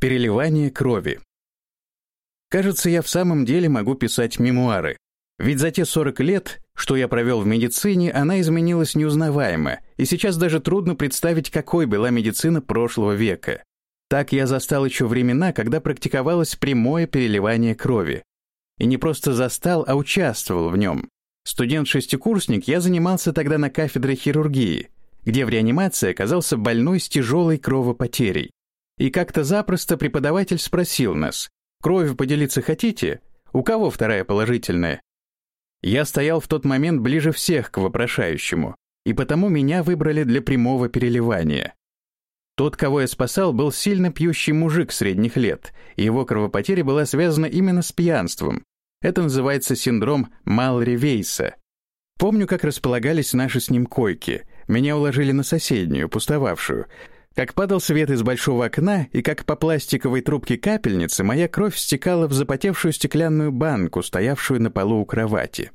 Переливание крови. Кажется, я в самом деле могу писать мемуары. Ведь за те 40 лет, что я провел в медицине, она изменилась неузнаваемо, и сейчас даже трудно представить, какой была медицина прошлого века. Так я застал еще времена, когда практиковалось прямое переливание крови. И не просто застал, а участвовал в нем. Студент-шестикурсник, я занимался тогда на кафедре хирургии, где в реанимации оказался больной с тяжелой кровопотерей. И как-то запросто преподаватель спросил нас, «Кровью поделиться хотите? У кого вторая положительная?» Я стоял в тот момент ближе всех к вопрошающему, и потому меня выбрали для прямого переливания. Тот, кого я спасал, был сильно пьющий мужик средних лет, и его кровопотеря была связана именно с пьянством. Это называется синдром Малри-Вейса. Помню, как располагались наши с ним койки. Меня уложили на соседнюю, пустовавшую — как падал свет из большого окна, и как по пластиковой трубке капельницы моя кровь стекала в запотевшую стеклянную банку, стоявшую на полу у кровати.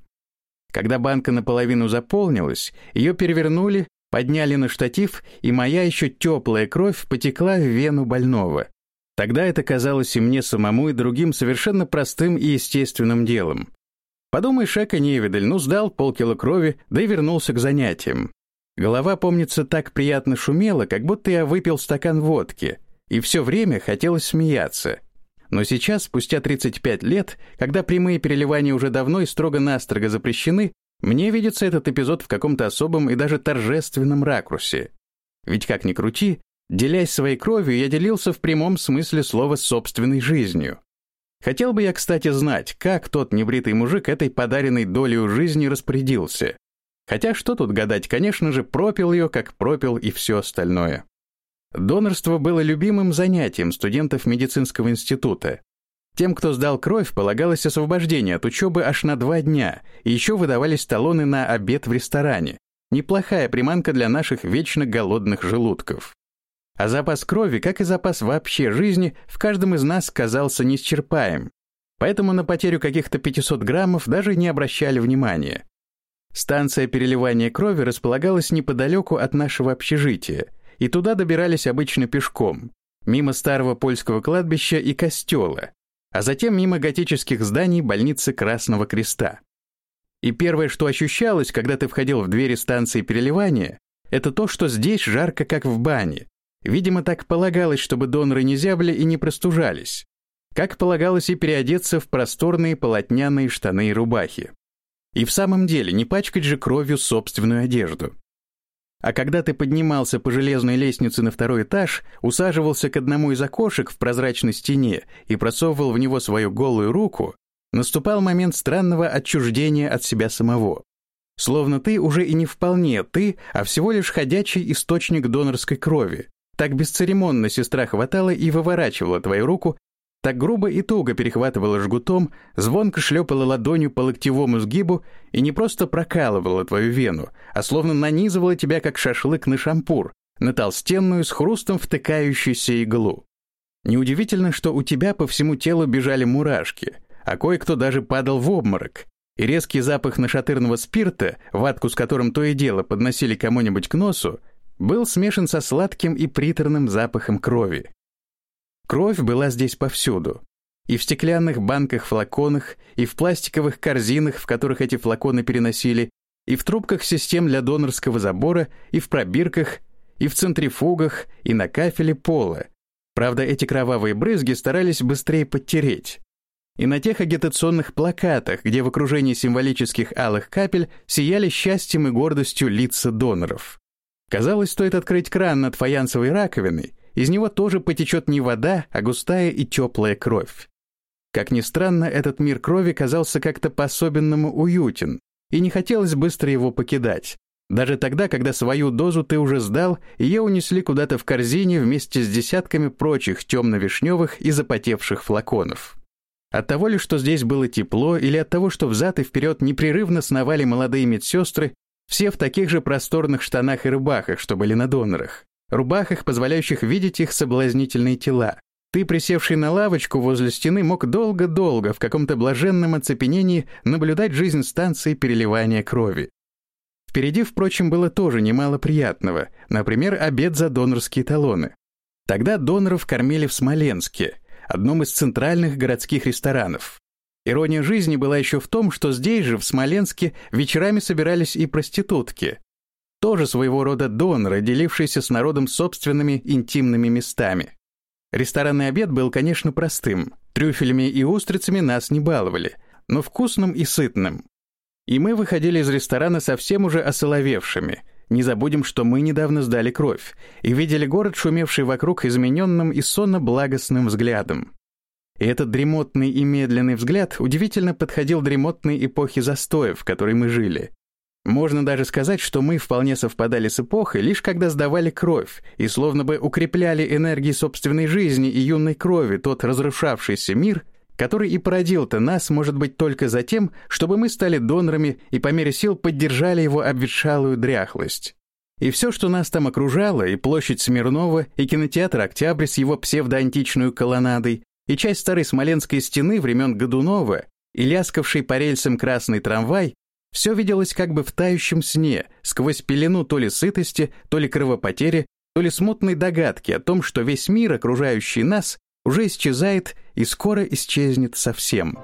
Когда банка наполовину заполнилась, ее перевернули, подняли на штатив, и моя еще теплая кровь потекла в вену больного. Тогда это казалось и мне самому, и другим совершенно простым и естественным делом. Подумаешь, эко невидаль, ну сдал полкило крови, да и вернулся к занятиям. Голова, помнится, так приятно шумела, как будто я выпил стакан водки, и все время хотелось смеяться. Но сейчас, спустя 35 лет, когда прямые переливания уже давно и строго-настрого запрещены, мне видится этот эпизод в каком-то особом и даже торжественном ракурсе. Ведь как ни крути, делясь своей кровью, я делился в прямом смысле слова собственной жизнью. Хотел бы я, кстати, знать, как тот небритый мужик этой подаренной долей жизни распорядился. Хотя что тут гадать, конечно же, пропил ее, как пропил и все остальное. Донорство было любимым занятием студентов медицинского института. Тем, кто сдал кровь, полагалось освобождение от учебы аж на два дня, и еще выдавались талоны на обед в ресторане. Неплохая приманка для наших вечно голодных желудков. А запас крови, как и запас вообще жизни, в каждом из нас казался неисчерпаем. Поэтому на потерю каких-то 500 граммов даже не обращали внимания. Станция переливания крови располагалась неподалеку от нашего общежития, и туда добирались обычно пешком, мимо старого польского кладбища и костела, а затем мимо готических зданий больницы Красного Креста. И первое, что ощущалось, когда ты входил в двери станции переливания, это то, что здесь жарко, как в бане. Видимо, так полагалось, чтобы доноры не зябли и не простужались. Как полагалось и переодеться в просторные полотняные штаны и рубахи. И в самом деле, не пачкать же кровью собственную одежду. А когда ты поднимался по железной лестнице на второй этаж, усаживался к одному из окошек в прозрачной стене и просовывал в него свою голую руку, наступал момент странного отчуждения от себя самого. Словно ты уже и не вполне ты, а всего лишь ходячий источник донорской крови. Так бесцеремонно сестра хватала и выворачивала твою руку, так грубо и туго перехватывала жгутом, звонко шлепала ладонью по локтевому сгибу и не просто прокалывала твою вену, а словно нанизывала тебя как шашлык на шампур, на толстенную с хрустом втыкающуюся иглу. Неудивительно, что у тебя по всему телу бежали мурашки, а кое-кто даже падал в обморок, и резкий запах нашатырного спирта, ватку с которым то и дело подносили кому-нибудь к носу, был смешан со сладким и приторным запахом крови. Кровь была здесь повсюду. И в стеклянных банках-флаконах, и в пластиковых корзинах, в которых эти флаконы переносили, и в трубках систем для донорского забора, и в пробирках, и в центрифугах, и на кафеле пола. Правда, эти кровавые брызги старались быстрее подтереть. И на тех агитационных плакатах, где в окружении символических алых капель сияли счастьем и гордостью лица доноров. Казалось, стоит открыть кран над фаянсовой раковиной, из него тоже потечет не вода, а густая и теплая кровь. Как ни странно, этот мир крови казался как-то по-особенному уютен, и не хотелось быстро его покидать. Даже тогда, когда свою дозу ты уже сдал, ее унесли куда-то в корзине вместе с десятками прочих темно-вишневых и запотевших флаконов. От того ли, что здесь было тепло, или от того, что взад и вперед непрерывно сновали молодые медсестры, все в таких же просторных штанах и рубахах, что были на донорах рубахах, позволяющих видеть их соблазнительные тела. Ты, присевший на лавочку возле стены, мог долго-долго в каком-то блаженном оцепенении наблюдать жизнь станции переливания крови. Впереди, впрочем, было тоже немало приятного, например, обед за донорские талоны. Тогда доноров кормили в Смоленске, одном из центральных городских ресторанов. Ирония жизни была еще в том, что здесь же, в Смоленске, вечерами собирались и проститутки. Тоже своего рода доноры, делившиеся с народом собственными интимными местами. Ресторанный обед был, конечно, простым. Трюфелями и устрицами нас не баловали, но вкусным и сытным. И мы выходили из ресторана совсем уже осоловевшими. Не забудем, что мы недавно сдали кровь и видели город, шумевший вокруг измененным и сонно-благостным взглядом. И этот дремотный и медленный взгляд удивительно подходил дремотной эпохе застоя, в которой мы жили. Можно даже сказать, что мы вполне совпадали с эпохой, лишь когда сдавали кровь, и словно бы укрепляли энергии собственной жизни и юной крови тот разрушавшийся мир, который и породил-то нас, может быть, только за тем, чтобы мы стали донорами и по мере сил поддержали его обветшалую дряхлость. И все, что нас там окружало, и площадь Смирнова, и кинотеатр «Октябрь» с его псевдоантичную колоннадой, и часть старой Смоленской стены времен Годунова, и ляскавший по рельсам красный трамвай, все виделось как бы в тающем сне, сквозь пелену то ли сытости, то ли кровопотери, то ли смутной догадки о том, что весь мир, окружающий нас, уже исчезает и скоро исчезнет совсем.